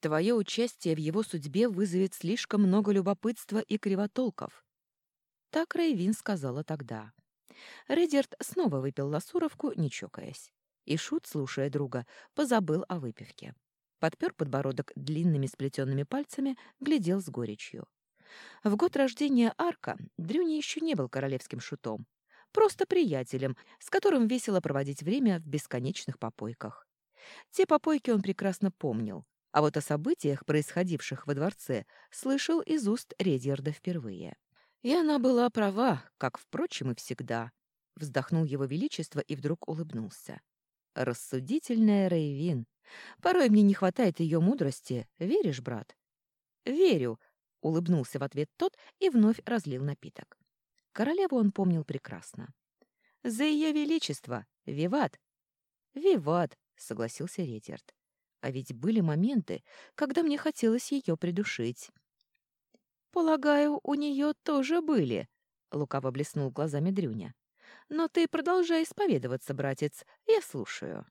Твое участие в его судьбе вызовет слишком много любопытства и кривотолков. Так Рейвин сказала тогда. Редерт снова выпил ласуровку, не чокаясь. И Шут, слушая друга, позабыл о выпивке. Подпер подбородок длинными сплетенными пальцами, глядел с горечью. В год рождения Арка Дрюни еще не был королевским шутом, просто приятелем, с которым весело проводить время в бесконечных попойках. Те попойки он прекрасно помнил, а вот о событиях, происходивших во дворце, слышал из уст Редьярда впервые. И она была права, как, впрочем, и всегда. Вздохнул его величество и вдруг улыбнулся. Рассудительная Рейвин. Порой мне не хватает ее мудрости. Веришь, брат? Верю, улыбнулся в ответ тот и вновь разлил напиток. Королеву он помнил прекрасно. За ее величество! Виват! Виват! согласился Редьярд. А ведь были моменты, когда мне хотелось ее придушить. «Полагаю, у нее тоже были», — лукаво блеснул глазами Дрюня. «Но ты продолжай исповедоваться, братец, я слушаю».